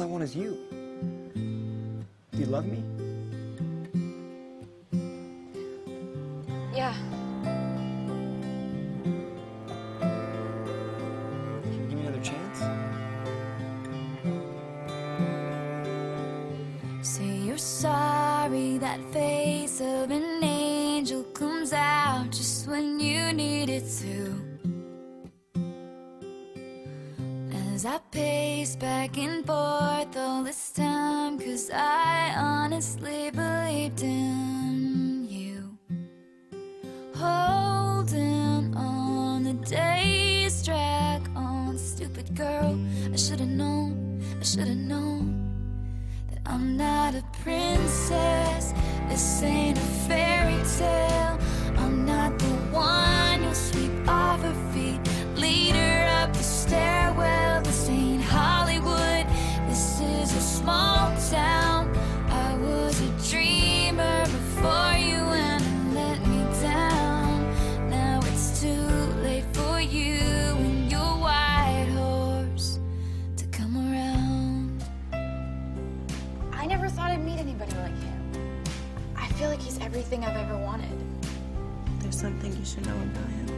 All I want is you. Do you love me? Yeah. Can you give me another chance? Say you're sorry, that face of an angel comes out just when you need it to. As I pace back and forth all this time, cause I honestly believed in you. Holding on, the days drag on. Stupid girl, I should've known, I should've known. that I'm not a princess. Everything I've ever wanted. There's something you should know about him.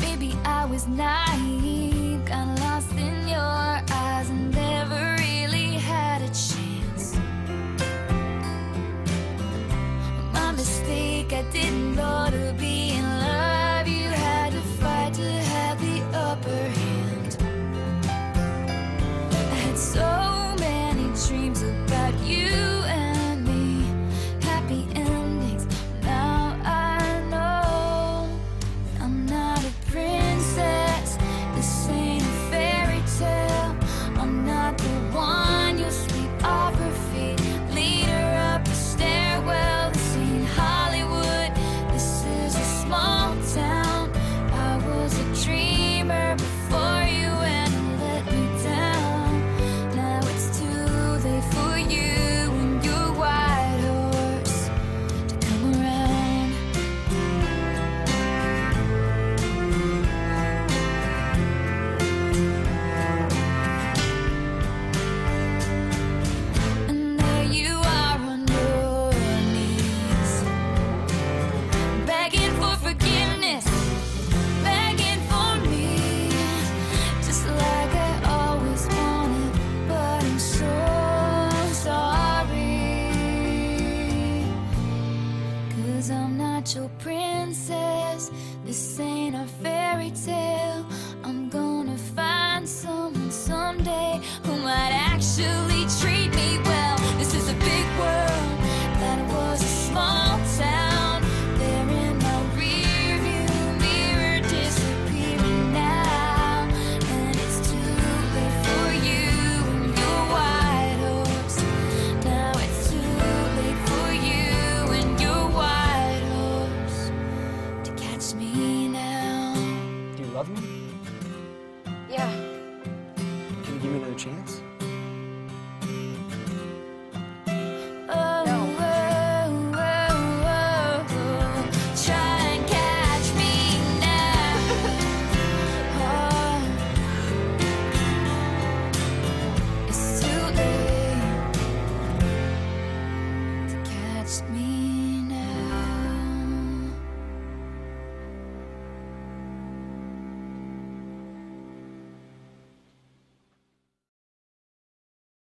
Maybe I was naive, got lost in your eyes, and never really had a chance. My mistake, I didn't know to be princess. This ain't a fairy tale. I'm gonna find someone to me now. Do you love me? Yeah. Can you give me another chance?